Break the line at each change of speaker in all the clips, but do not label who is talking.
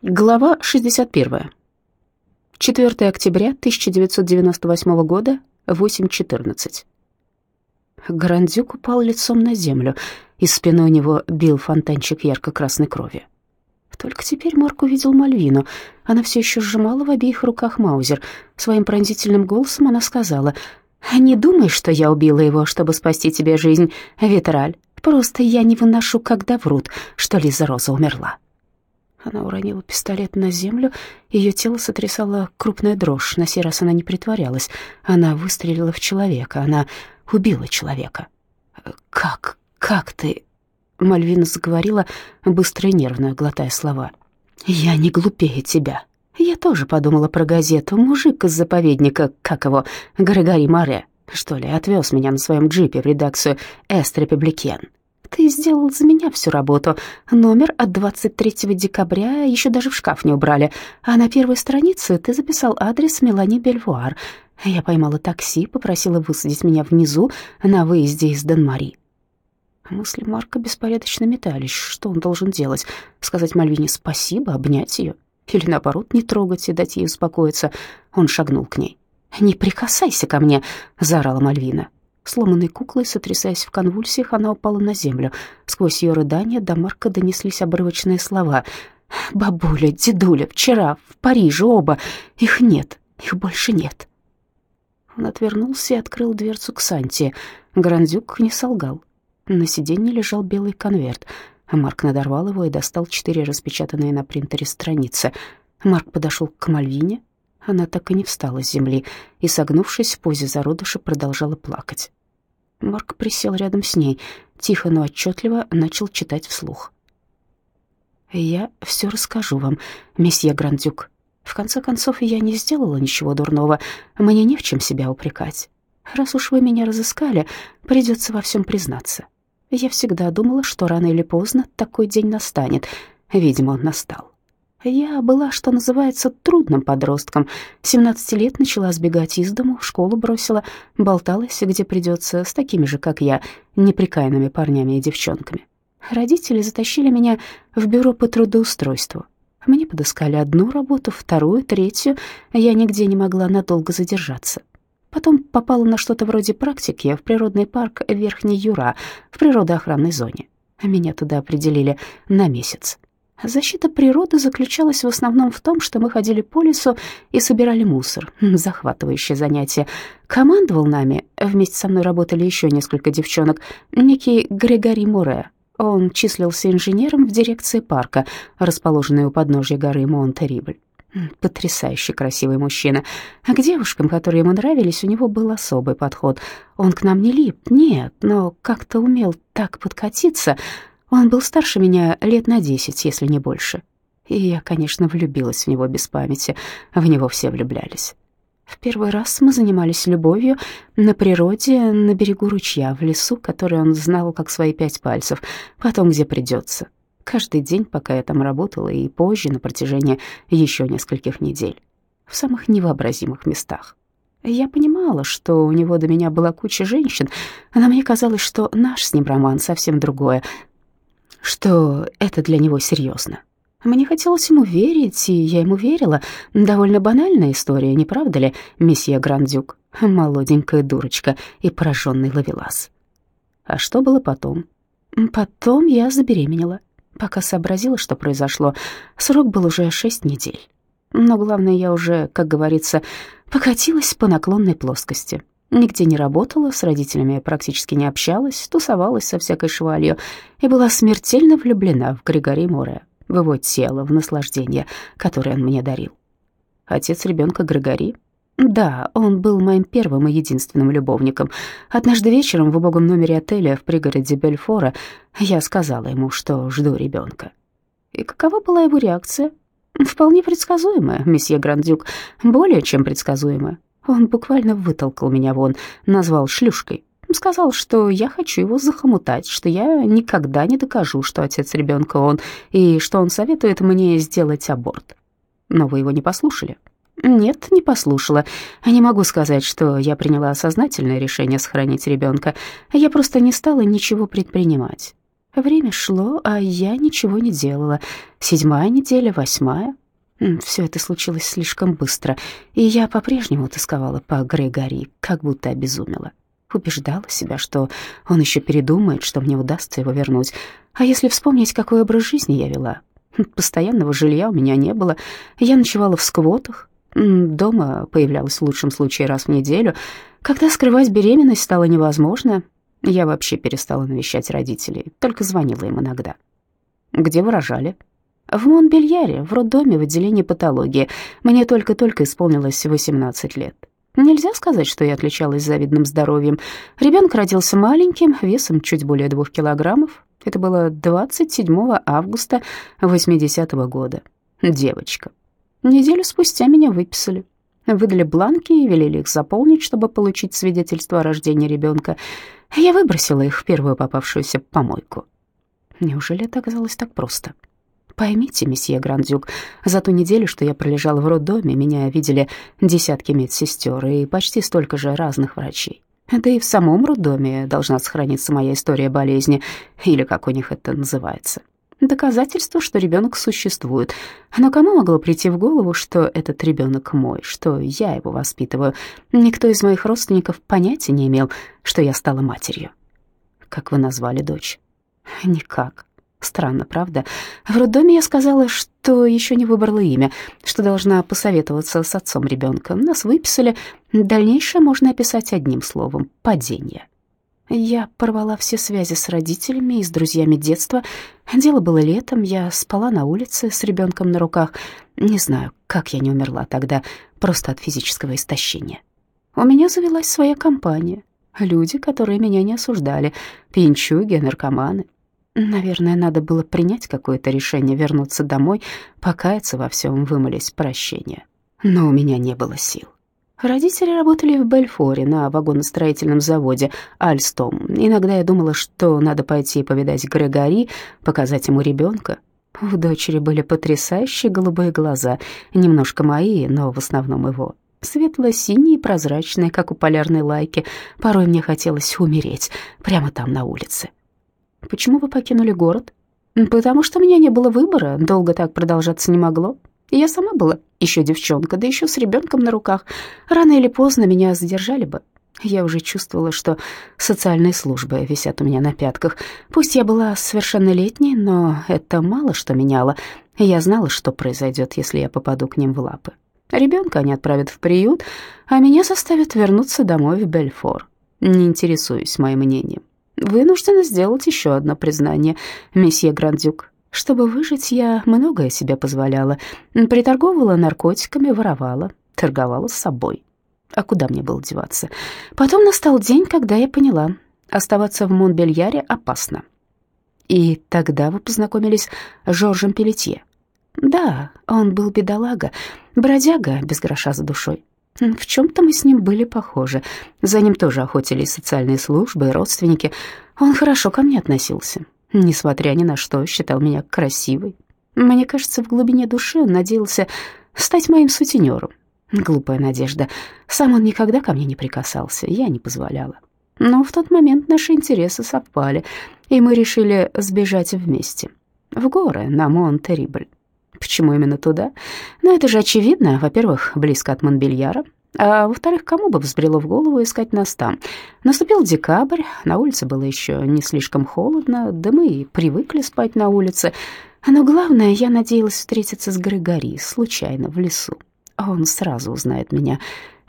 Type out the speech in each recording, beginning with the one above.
Глава 61. 4 октября 1998 года, 8.14. Грандюк упал лицом на землю, и спиной у него бил фонтанчик ярко-красной крови. Только теперь Марк увидел Мальвину. Она все еще сжимала в обеих руках Маузер. Своим пронзительным голосом она сказала, «Не думай, что я убила его, чтобы спасти тебе жизнь, Витраль. Просто я не выношу, когда врут, что Лиза Роза умерла». Она уронила пистолет на землю, ее тело сотрясала крупная дрожь. На сей раз она не притворялась. Она выстрелила в человека, она убила человека. «Как? Как ты?» Мальвина заговорила быстро и нервно, глотая слова. «Я не глупее тебя. Я тоже подумала про газету. Мужик из заповедника, как его, Григорий Море, что ли, отвез меня на своем джипе в редакцию «Эст Републикен». Ты сделал за меня всю работу. Номер от 23 декабря еще даже в шкаф не убрали. А на первой странице ты записал адрес Мелани Бельвуар. Я поймала такси, попросила высадить меня внизу на выезде из Денмари. Мысли Марка беспорядочно метались. Что он должен делать? Сказать Мальвине спасибо, обнять ее? Или, наоборот, не трогать и дать ей успокоиться? Он шагнул к ней. «Не прикасайся ко мне!» — заорала Мальвина. Сломанной куклой, сотрясаясь в конвульсиях, она упала на землю. Сквозь ее рыдания до Марка донеслись обрывочные слова. «Бабуля, дедуля, вчера в Париже оба. Их нет, их больше нет». Он отвернулся и открыл дверцу к Санте. Грандюк не солгал. На сиденье лежал белый конверт. Марк надорвал его и достал четыре распечатанные на принтере страницы. Марк подошел к Мальвине. Она так и не встала с земли и, согнувшись в позе зародыша, продолжала плакать. Марк присел рядом с ней, тихо, но отчетливо начал читать вслух. «Я все расскажу вам, месье Грандюк. В конце концов, я не сделала ничего дурного, мне не в чем себя упрекать. Раз уж вы меня разыскали, придется во всем признаться. Я всегда думала, что рано или поздно такой день настанет. Видимо, он настал. Я была, что называется, трудным подростком. 17 лет начала сбегать из дому, школу бросила, болталась, где придется, с такими же, как я, неприкаянными парнями и девчонками. Родители затащили меня в бюро по трудоустройству. Мне подыскали одну работу, вторую, третью. Я нигде не могла надолго задержаться. Потом попала на что-то вроде практики в природный парк Верхний Юра в природоохранной зоне. Меня туда определили на месяц. Защита природы заключалась в основном в том, что мы ходили по лесу и собирали мусор. Захватывающее занятие. Командовал нами, вместе со мной работали еще несколько девчонок, некий Григорий Муре. Он числился инженером в дирекции парка, расположенной у подножья горы Монте-Рибль. Потрясающе красивый мужчина. А к девушкам, которые ему нравились, у него был особый подход. Он к нам не лип, нет, но как-то умел так подкатиться, он был старше меня лет на десять, если не больше. И я, конечно, влюбилась в него без памяти. В него все влюблялись. В первый раз мы занимались любовью на природе, на берегу ручья, в лесу, который он знал как свои пять пальцев, потом где придется. Каждый день, пока я там работала, и позже, на протяжении еще нескольких недель. В самых невообразимых местах. Я понимала, что у него до меня была куча женщин, но мне казалось, что наш с ним роман совсем другое, что это для него серьезно. Мне хотелось ему верить, и я ему верила. Довольно банальная история, не правда ли, месье Грандюк? Молоденькая дурочка и пораженный ловелас. А что было потом? Потом я забеременела. Пока сообразила, что произошло, срок был уже шесть недель. Но главное, я уже, как говорится, покатилась по наклонной плоскости. Нигде не работала, с родителями практически не общалась, тусовалась со всякой швалью и была смертельно влюблена в Григория Море, в его тело, в наслаждение, которое он мне дарил. Отец ребенка Григорий? Да, он был моим первым и единственным любовником. Однажды вечером в убогом номере отеля в пригороде Бельфора я сказала ему, что жду ребенка. И какова была его реакция? Вполне предсказуемая, месье Грандюк, более чем предсказуемая. Он буквально вытолкал меня вон, назвал шлюшкой. Сказал, что я хочу его захомутать, что я никогда не докажу, что отец ребенка он, и что он советует мне сделать аборт. Но вы его не послушали? Нет, не послушала. Не могу сказать, что я приняла сознательное решение сохранить ребенка. Я просто не стала ничего предпринимать. Время шло, а я ничего не делала. Седьмая неделя, восьмая. Все это случилось слишком быстро, и я по-прежнему тосковала по Грегори, как будто обезумела. Убеждала себя, что он еще передумает, что мне удастся его вернуть. А если вспомнить, какой образ жизни я вела? Постоянного жилья у меня не было. Я ночевала в сквотах. Дома появлялась в лучшем случае раз в неделю. Когда скрывать беременность стало невозможно, я вообще перестала навещать родителей, только звонила им иногда. «Где вы рожали?» «В Монбельяре, в роддоме, в отделении патологии. Мне только-только исполнилось 18 лет. Нельзя сказать, что я отличалась завидным здоровьем. Ребенок родился маленьким, весом чуть более двух килограммов. Это было 27 августа 80 -го года. Девочка. Неделю спустя меня выписали. Выдали бланки и велели их заполнить, чтобы получить свидетельство о рождении ребенка. Я выбросила их в первую попавшуюся помойку. Неужели это оказалось так просто? Поймите, месье Грандюк, за ту неделю, что я пролежала в роддоме, меня видели десятки медсестер и почти столько же разных врачей. Да и в самом роддоме должна сохраниться моя история болезни, или как у них это называется. Доказательство, что ребенок существует. Но кому могло прийти в голову, что этот ребенок мой, что я его воспитываю? Никто из моих родственников понятия не имел, что я стала матерью. Как вы назвали дочь? Никак. Странно, правда? В роддоме я сказала, что еще не выбрала имя, что должна посоветоваться с отцом ребенка. Нас выписали. Дальнейшее можно описать одним словом — падение. Я порвала все связи с родителями и с друзьями детства. Дело было летом, я спала на улице с ребенком на руках. Не знаю, как я не умерла тогда, просто от физического истощения. У меня завелась своя компания. Люди, которые меня не осуждали, пьянчуги, наркоманы. Наверное, надо было принять какое-то решение, вернуться домой, покаяться во всем, вымолить прощения. Но у меня не было сил. Родители работали в Бельфоре на вагоностроительном заводе Альстом. Иногда я думала, что надо пойти повидать Грегори, показать ему ребенка. У дочери были потрясающие голубые глаза, немножко мои, но в основном его. Светло-синие и прозрачные, как у полярной лайки. Порой мне хотелось умереть прямо там, на улице. «Почему вы покинули город?» «Потому что у меня не было выбора, долго так продолжаться не могло. Я сама была еще девчонка, да еще с ребенком на руках. Рано или поздно меня задержали бы. Я уже чувствовала, что социальные службы висят у меня на пятках. Пусть я была совершеннолетней, но это мало что меняло. Я знала, что произойдет, если я попаду к ним в лапы. Ребенка они отправят в приют, а меня заставят вернуться домой в Бельфор. Не интересуюсь моим мнением. Вынуждена сделать еще одно признание, месье Грандюк. Чтобы выжить, я многое себе позволяла. Приторговывала наркотиками, воровала, торговала с собой. А куда мне было деваться? Потом настал день, когда я поняла, оставаться в Монбельяре опасно. И тогда вы познакомились с Жоржем Пелетье. Да, он был бедолага, бродяга без гроша за душой. В чем-то мы с ним были похожи. За ним тоже охотились социальные службы и родственники. Он хорошо ко мне относился несмотря ни на что, считал меня красивой. Мне кажется, в глубине души он надеялся стать моим сутенером. Глупая надежда. Сам он никогда ко мне не прикасался, я не позволяла. Но в тот момент наши интересы совпали, и мы решили сбежать вместе. В горы, на Монтерибль. Почему именно туда? Ну, это же очевидно. Во-первых, близко от Монбельяра, а во-вторых, кому бы взбрело в голову искать нас там? Наступил декабрь, на улице было еще не слишком холодно, да мы и привыкли спать на улице. Но главное, я надеялась встретиться с Григори случайно в лесу. Он сразу узнает меня.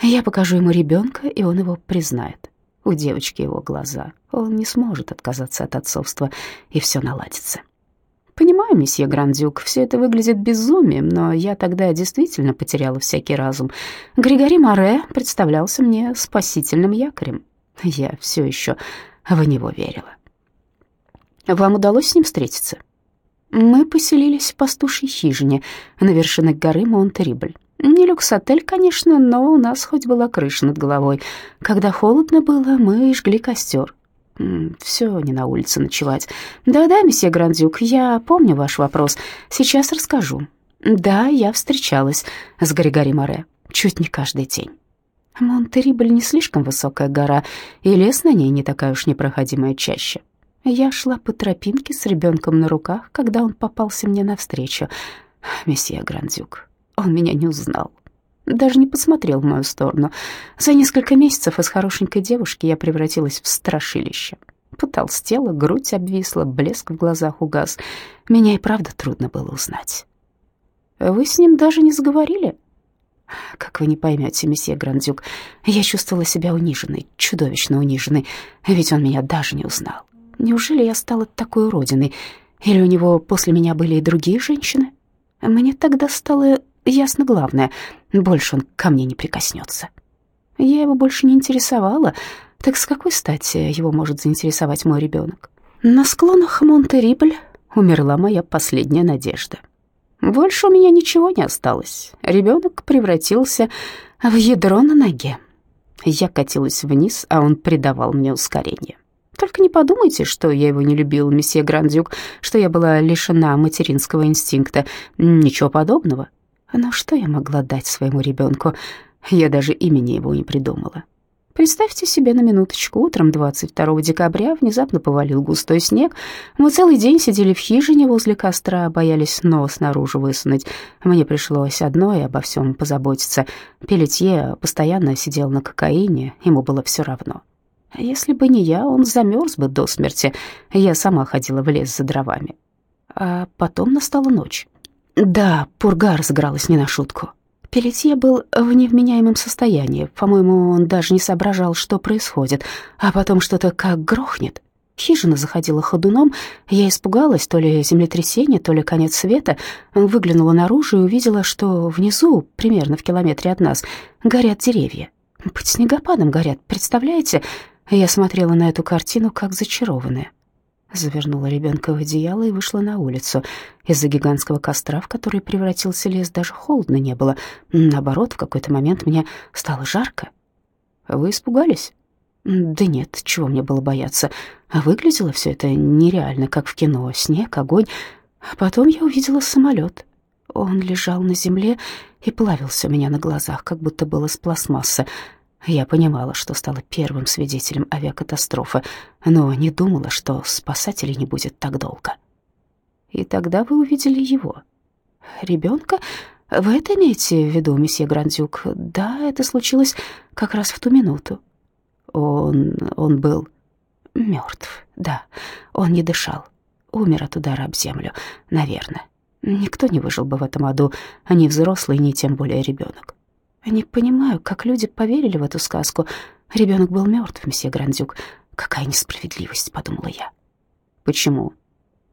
Я покажу ему ребенка, и он его признает. У девочки его глаза. Он не сможет отказаться от отцовства, и все наладится. «Понимаю, месье Грандюк, все это выглядит безумием, но я тогда действительно потеряла всякий разум. Григори Море представлялся мне спасительным якорем. Я все еще в него верила». «Вам удалось с ним встретиться?» «Мы поселились в пастушьей хижине на вершине горы Монтерибль. Не люкс-отель, конечно, но у нас хоть была крыша над головой. Когда холодно было, мы жгли костер. Все не на улице ночевать. Да-да, месье Грандюк, я помню ваш вопрос. Сейчас расскажу. Да, я встречалась с Григори Море. Чуть не каждый день. Монтерибль не слишком высокая гора, и лес на ней не такая уж непроходимая чаще. Я шла по тропинке с ребенком на руках, когда он попался мне навстречу. Месье Грандюк, он меня не узнал. Даже не посмотрел в мою сторону. За несколько месяцев из хорошенькой девушки я превратилась в страшилище. Потолстела, грудь обвисла, блеск в глазах угас. Меня и правда трудно было узнать. «Вы с ним даже не заговорили?» «Как вы не поймете, месье Грандюк, я чувствовала себя униженной, чудовищно униженной, ведь он меня даже не узнал. Неужели я стала такой уродиной? Или у него после меня были и другие женщины? Мне тогда стало ясно главное — больше он ко мне не прикоснется. Я его больше не интересовала, так с какой стати его может заинтересовать мой ребенок? На склонах Монте-Рибль умерла моя последняя надежда. Больше у меня ничего не осталось. Ребенок превратился в ядро на ноге. Я катилась вниз, а он придавал мне ускорение. Только не подумайте, что я его не любила, месье Грандюк, что я была лишена материнского инстинкта. Ничего подобного. Но что я могла дать своему ребенку? Я даже имени его не придумала. Представьте себе на минуточку, утром 22 декабря внезапно повалил густой снег. Мы целый день сидели в хижине возле костра, боялись нос наружу высунуть. Мне пришлось одной обо всем позаботиться. Пелетье постоянно сидел на кокаине, ему было все равно. Если бы не я, он замерз бы до смерти. Я сама ходила в лес за дровами. А потом настала ночь. Да, пурга разыгралась не на шутку. Пелетье был в невменяемом состоянии. По-моему, он даже не соображал, что происходит. А потом что-то как грохнет. Хижина заходила ходуном. Я испугалась, то ли землетрясение, то ли конец света. Выглянула наружу и увидела, что внизу, примерно в километре от нас, горят деревья. Под снегопадом горят, представляете? Я смотрела на эту картину как зачарованная. Завернула ребенка в одеяло и вышла на улицу. Из-за гигантского костра, в который превратился лес, даже холодно не было. Наоборот, в какой-то момент мне стало жарко. Вы испугались? Да нет, чего мне было бояться. Выглядело все это нереально, как в кино. Снег, огонь. А потом я увидела самолет. Он лежал на земле и плавился у меня на глазах, как будто был из пластмассы. Я понимала, что стала первым свидетелем авиакатастрофы, но не думала, что спасателей не будет так долго. И тогда вы увидели его. Ребенка? Вы это имеете в виду, месье Грандюк? Да, это случилось как раз в ту минуту. Он... он был мертв, да. Он не дышал. Умер от удара об землю, наверное. Никто не выжил бы в этом аду, ни взрослый, ни тем более ребенок. Не понимаю, как люди поверили в эту сказку. Ребенок был мертв, месье Грандюк. Какая несправедливость, подумала я. Почему?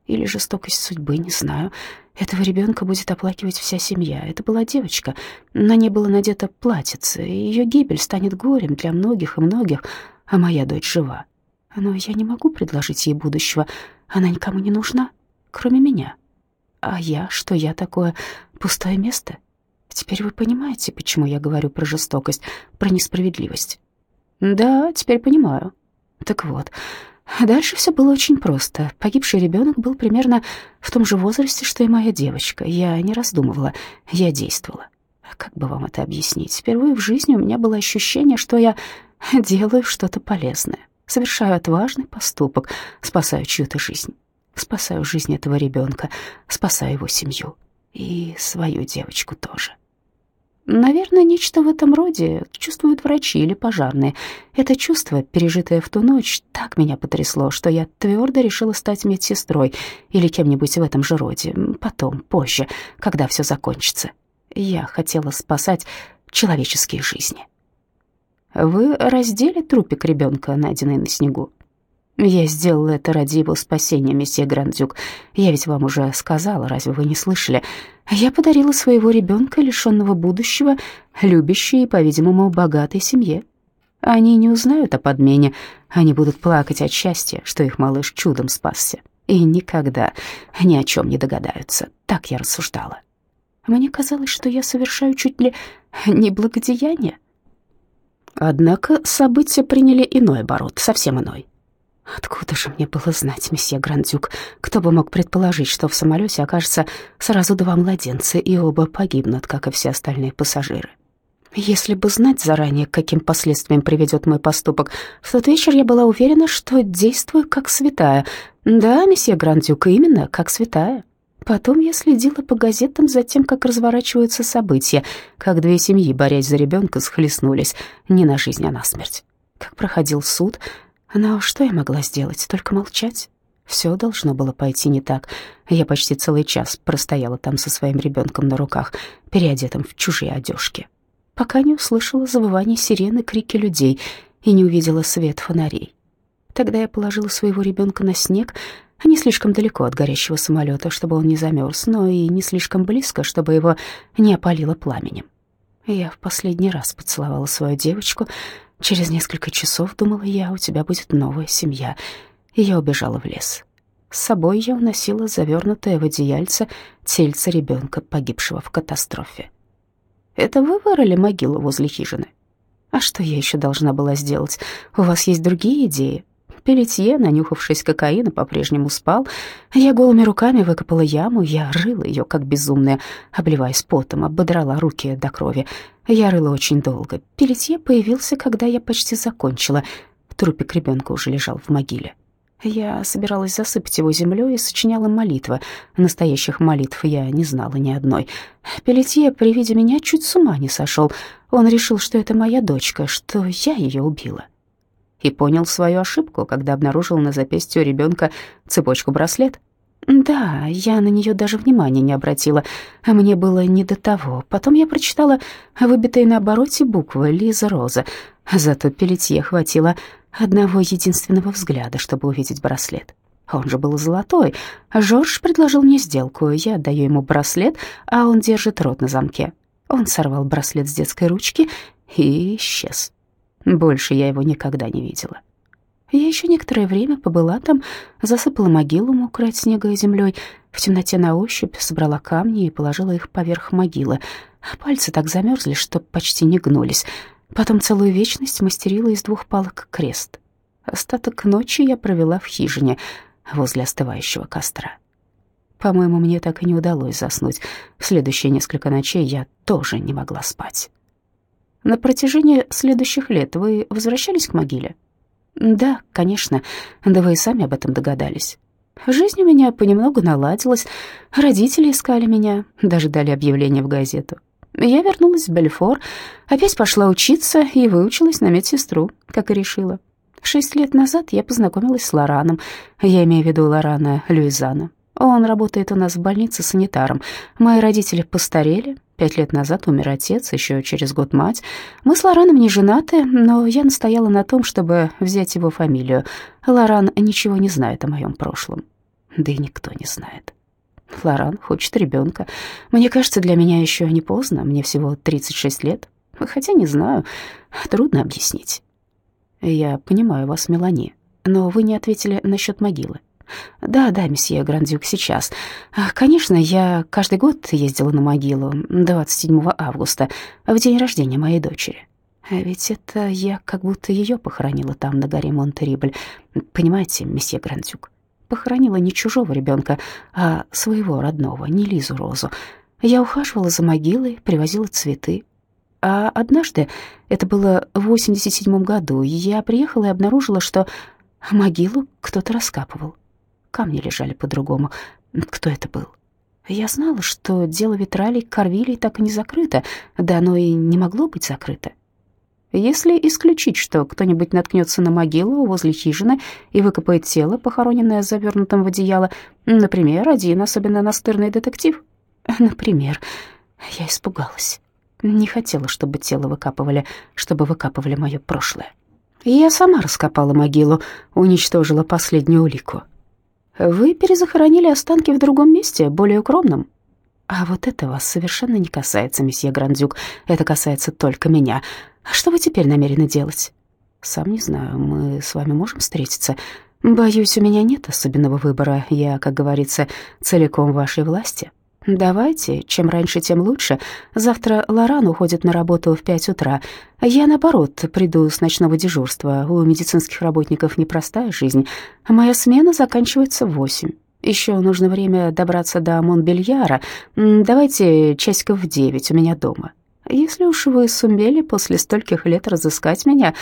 Или жестокость судьбы, не знаю. Этого ребенка будет оплакивать вся семья. Это была девочка. На ней было надето платьице, ее гибель станет горем для многих и многих, а моя дочь жива. Но я не могу предложить ей будущего. Она никому не нужна, кроме меня. А я, что я такое? Пустое место? Теперь вы понимаете, почему я говорю про жестокость, про несправедливость? Да, теперь понимаю. Так вот, дальше все было очень просто. Погибший ребенок был примерно в том же возрасте, что и моя девочка. Я не раздумывала, я действовала. Как бы вам это объяснить? Впервые в жизни у меня было ощущение, что я делаю что-то полезное, совершаю отважный поступок, спасаю чью-то жизнь, спасаю жизнь этого ребенка, спасаю его семью и свою девочку тоже. Наверное, нечто в этом роде чувствуют врачи или пожарные. Это чувство, пережитое в ту ночь, так меня потрясло, что я твердо решила стать медсестрой или кем-нибудь в этом же роде, потом, позже, когда все закончится. Я хотела спасать человеческие жизни. Вы раздели трупик ребенка, найденный на снегу? Я сделала это ради его спасения, месье Грандюк. Я ведь вам уже сказала, разве вы не слышали? Я подарила своего ребенка, лишенного будущего, любящей и, по-видимому, богатой семье. Они не узнают о подмене, они будут плакать от счастья, что их малыш чудом спасся, и никогда ни о чем не догадаются. Так я рассуждала. Мне казалось, что я совершаю чуть ли не благодеяние. Однако события приняли иной оборот, совсем иной. Откуда же мне было знать, месье Грандюк? Кто бы мог предположить, что в самолете окажется сразу два младенца, и оба погибнут, как и все остальные пассажиры? Если бы знать заранее, каким последствиям приведет мой поступок, в тот вечер я была уверена, что действую как святая. Да, месье Грандюк, именно как святая. Потом я следила по газетам за тем, как разворачиваются события, как две семьи, борясь за ребенка, схлестнулись не на жизнь, а на смерть. Как проходил суд, но что я могла сделать? Только молчать? Все должно было пойти не так. Я почти целый час простояла там со своим ребенком на руках, переодетым в чужие одежки пока не услышала завывание сирены, крики людей и не увидела свет фонарей. Тогда я положила своего ребенка на снег, а не слишком далеко от горящего самолета, чтобы он не замерз, но и не слишком близко, чтобы его не опалило пламенем. Я в последний раз поцеловала свою девочку. Через несколько часов, думала я, у тебя будет новая семья. И я убежала в лес. С собой я уносила завернутое в одеяльце тельце ребенка, погибшего в катастрофе. Это вы вырыли могилу возле хижины? А что я еще должна была сделать? У вас есть другие идеи? Пелетье, нанюхавшись кокаина, по-прежнему спал. Я голыми руками выкопала яму, я рыла ее, как безумная, обливаясь потом, ободрала руки до крови. Я рыла очень долго. Пелетье появился, когда я почти закончила. Трупик ребенка уже лежал в могиле. Я собиралась засыпать его землей и сочиняла молитвы. Настоящих молитв я не знала ни одной. Пелетье при виде меня чуть с ума не сошел. Он решил, что это моя дочка, что я ее убила. И понял свою ошибку, когда обнаружил на запястье ребенка цепочку-браслет. Да, я на нее даже внимания не обратила, а мне было не до того. Потом я прочитала выбитые на обороте буквы «Лиза Роза». Зато Пелетье хватило одного единственного взгляда, чтобы увидеть браслет. Он же был золотой. Жорж предложил мне сделку. Я отдаю ему браслет, а он держит рот на замке. Он сорвал браслет с детской ручки и исчез. Больше я его никогда не видела. Я еще некоторое время побыла там, засыпала могилу мокрой от снега и землей, в темноте на ощупь собрала камни и положила их поверх могилы. Пальцы так замерзли, что почти не гнулись. Потом целую вечность мастерила из двух палок крест. Остаток ночи я провела в хижине возле остывающего костра. По-моему, мне так и не удалось заснуть. В следующие несколько ночей я тоже не могла спать. На протяжении следующих лет вы возвращались к могиле? Да, конечно. Да вы и сами об этом догадались. Жизнь у меня понемногу наладилась. Родители искали меня, даже дали объявление в газету. Я вернулась в Бельфор, опять пошла учиться и выучилась на медсестру, как и решила. Шесть лет назад я познакомилась с Лораном, я имею в виду Лорана Люизана. Он работает у нас в больнице санитаром. Мои родители постарели, пять лет назад умер отец, еще через год мать. Мы с Лораном не женаты, но я настояла на том, чтобы взять его фамилию. Лоран ничего не знает о моем прошлом, да и никто не знает. Флоран хочет ребенка. Мне кажется, для меня еще не поздно, мне всего 36 лет. Хотя не знаю, трудно объяснить. Я понимаю вас, Мелани, но вы не ответили насчет могилы. Да, да, месье Грандюк, сейчас. Конечно, я каждый год ездила на могилу 27 августа, в день рождения моей дочери. А ведь это я как будто ее похоронила там, на горе Монтерибль. Понимаете, месье Грандюк? Похоронила не чужого ребенка, а своего родного, не Лизу Розу. Я ухаживала за могилой, привозила цветы. А однажды, это было в 87 году, я приехала и обнаружила, что могилу кто-то раскапывал. Камни лежали по-другому. Кто это был? Я знала, что дело Витралей Корвилей так и не закрыто, да оно и не могло быть закрыто. Если исключить, что кто-нибудь наткнется на могилу возле хижины и выкопает тело, похороненное завернутым в одеяло, например, один особенно настырный детектив. Например, я испугалась. Не хотела, чтобы тело выкапывали, чтобы выкапывали мое прошлое. Я сама раскопала могилу, уничтожила последнюю улику. Вы перезахоронили останки в другом месте, более укромном. А вот это вас совершенно не касается, месье Грандюк. Это касается только меня. А что вы теперь намерены делать? Сам не знаю. Мы с вами можем встретиться? Боюсь, у меня нет особенного выбора. Я, как говорится, целиком в вашей власти. Давайте, чем раньше, тем лучше. Завтра Лоран уходит на работу в пять утра. Я, наоборот, приду с ночного дежурства. У медицинских работников непростая жизнь. Моя смена заканчивается в восемь. Еще нужно время добраться до Монбельяра. Давайте часиков в девять у меня дома. Если уж вы сумели после стольких лет разыскать меня,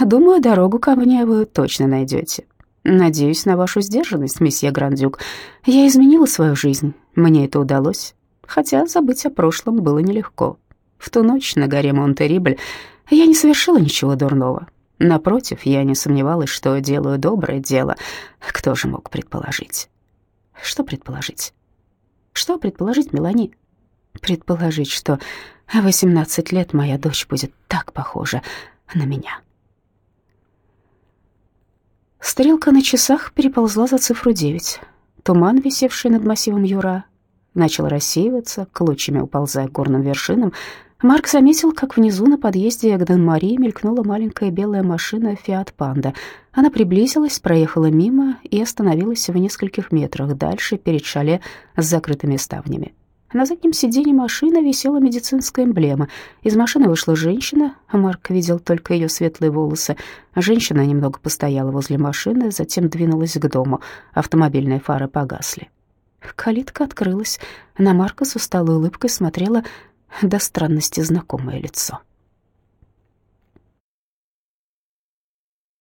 думаю, дорогу ко мне вы точно найдете. Надеюсь на вашу сдержанность, месье Грандюк. Я изменила свою жизнь, мне это удалось, хотя забыть о прошлом было нелегко. В ту ночь на горе Монтерибль я не совершила ничего дурного. Напротив, я не сомневалась, что делаю доброе дело. Кто же мог предположить? Что предположить? Что предположить, Мелани? Предположить, что в 18 лет моя дочь будет так похожа на меня. Стрелка на часах переползла за цифру 9. Туман, висевший над массивом Юра, начал рассеиваться, клочьями уползая к горным вершинам. Марк заметил, как внизу на подъезде к Дон-Мари мелькнула маленькая белая машина «Фиат Панда». Она приблизилась, проехала мимо и остановилась в нескольких метрах дальше перед шале с закрытыми ставнями. На заднем сиденье машины висела медицинская эмблема. Из машины вышла женщина, а Марк видел только ее светлые волосы. Женщина немного постояла возле машины, затем двинулась к дому. Автомобильные фары погасли. Калитка открылась. На Марка с усталой улыбкой смотрела до странности знакомое лицо.